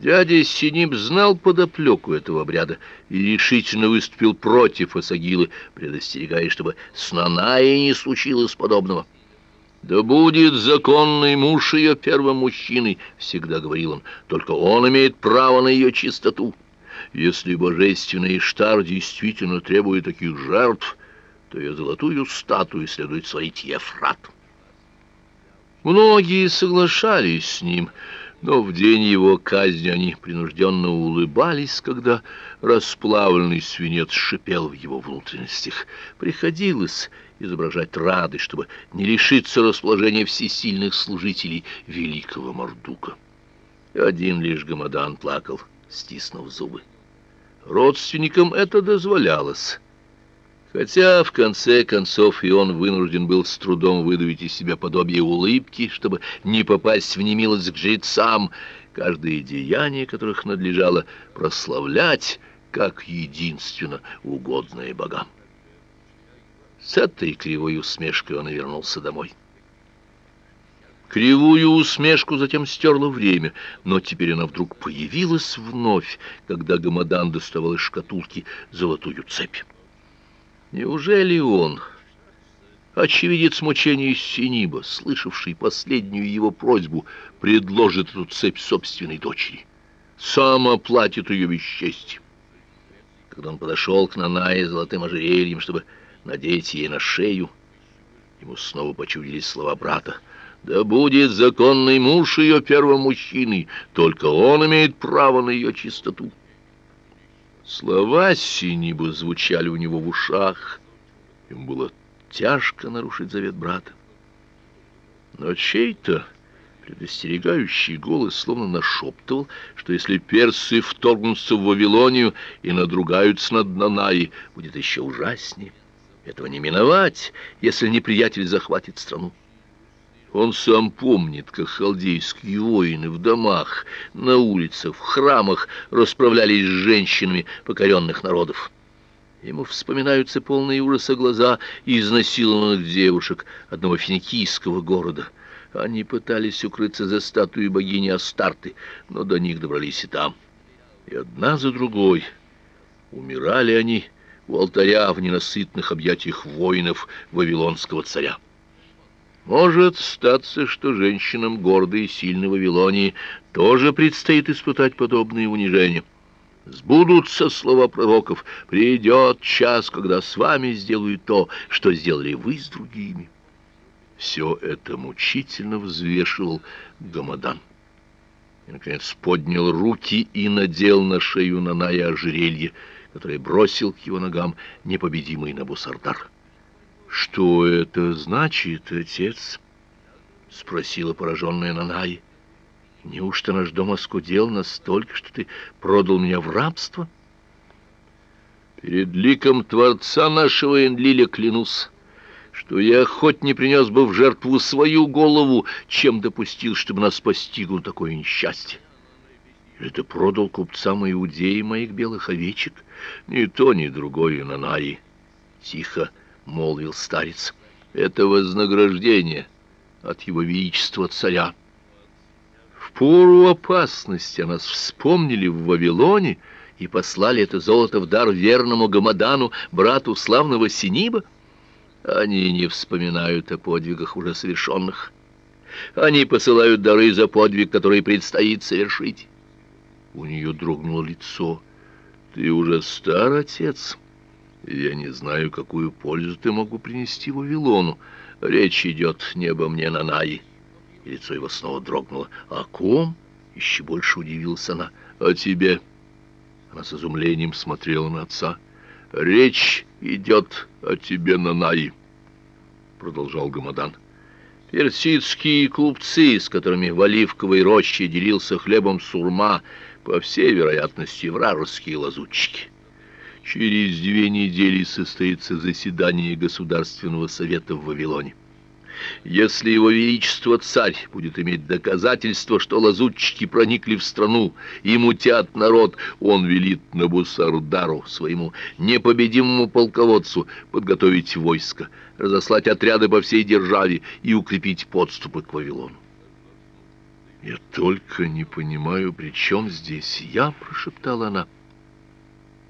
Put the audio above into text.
Дядя Синиб знал подоплеку этого обряда и решительно выступил против Асагилы, предостерегая, чтобы с Нанаей не случилось подобного. «Да будет законный муж ее первым мужчиной», — всегда говорил он, — «только он имеет право на ее чистоту. Если божественный Иштар действительно требует таких жертв, то ее золотую статую следует сварить Ефрат». Многие соглашались с ним, но в день его казни они принужденно улыбались, когда расплавленный свинец шипел в его внутренностях. Приходилось изображать радость, чтобы не лишиться расположения всесильных служителей великого Мордука. Один лишь Гамадан плакал, стиснув зубы. Родственникам это дозволялось. Хотя, в конце концов, и он вынужден был с трудом выдавить из себя подобие улыбки, чтобы не попасть в немилость к жрецам, каждое деяние которых надлежало прославлять, как единственно угодное богам. С этой кривой усмешкой он и вернулся домой. Кривую усмешку затем стерло время, но теперь она вдруг появилась вновь, когда Гамадан доставал из шкатулки золотую цепь. Неужели он, очевидец мучений Синиба, слышавший последнюю его просьбу, предложит эту цепь собственной дочери? Сам оплатит ее бесчестье. Когда он подошел к Нанае золотым ожерельем, чтобы надеть ей на шею, ему снова почудились слова брата. «Да будет законный муж ее первым мужчиной, только он имеет право на ее чистоту». Слова Синибы звучали у него в ушах. Ему было тяжко нарушить завет брата. Но чей-то предостерегающий голос словно нашептывал, что если персы вторгнутся в Вавилонию и надругаются над Нанаи, будет еще ужаснее. Этого не миновать, если неприятель захватит страну. Он сам помнит, как халдейские воины в домах, на улицах, в храмах расправлялись с женщинами покоренных народов. Ему вспоминаются полные ужаса глаза изнасилованных девушек одного финикийского города. Они пытались укрыться за статуей богини Астарты, но до них добрались и там. И одна за другой умирали они у алтаря в ненасытных объятиях воинов вавилонского царя. Может статься, что женщинам гордой и сильной Вавилонии тоже предстоит испытать подобные унижения. Сбудутся слова пророков, придет час, когда с вами сделают то, что сделали вы с другими. Все это мучительно взвешивал Гамадан. И, наконец, поднял руки и надел на шею Наная ожерелье, которое бросил к его ногам непобедимый Набусардар. «Что это значит, отец?» — спросила пораженная Нанай. «Неужто наш дом оскудел настолько, что ты продал меня в рабство?» «Перед ликом Творца нашего Энлиля клянусь, что я хоть не принес бы в жертву свою голову, чем допустил, чтобы нас постигло такое несчастье. Ты продал купцам иудеи моих белых овечек? Ни то, ни другое, Нанаи!» Тихо — молвил старец, — это вознаграждение от его величества царя. В пору опасности о нас вспомнили в Вавилоне и послали это золото в дар верному Гамадану, брату славного Синиба. Они не вспоминают о подвигах уже совершенных. Они посылают дары за подвиг, который предстоит совершить. У нее дрогнуло лицо. «Ты уже стар, отец?» Я не знаю, какую пользу ты могу принести Вавилону. Речь идет не обо мне, Нанаи. И лицо его снова дрогнуло. О ком? Еще больше удивилась она. О тебе. Она с изумлением смотрела на отца. Речь идет о тебе, Нанаи, продолжал Гамадан. Персидские купцы, с которыми в Оливковой роще делился хлебом сурма, по всей вероятности, вражеские лазутчики. Через две недели состоится заседание Государственного совета в Вавилоне. Если его величество царь будет иметь доказательство, что лазутчики проникли в страну и мутят народ, он велит Набусардару, своему непобедимому полководцу, подготовить войско, разослать отряды по всей державе и укрепить подступы к Вавилону. «Я только не понимаю, при чем здесь я?» — прошептала она.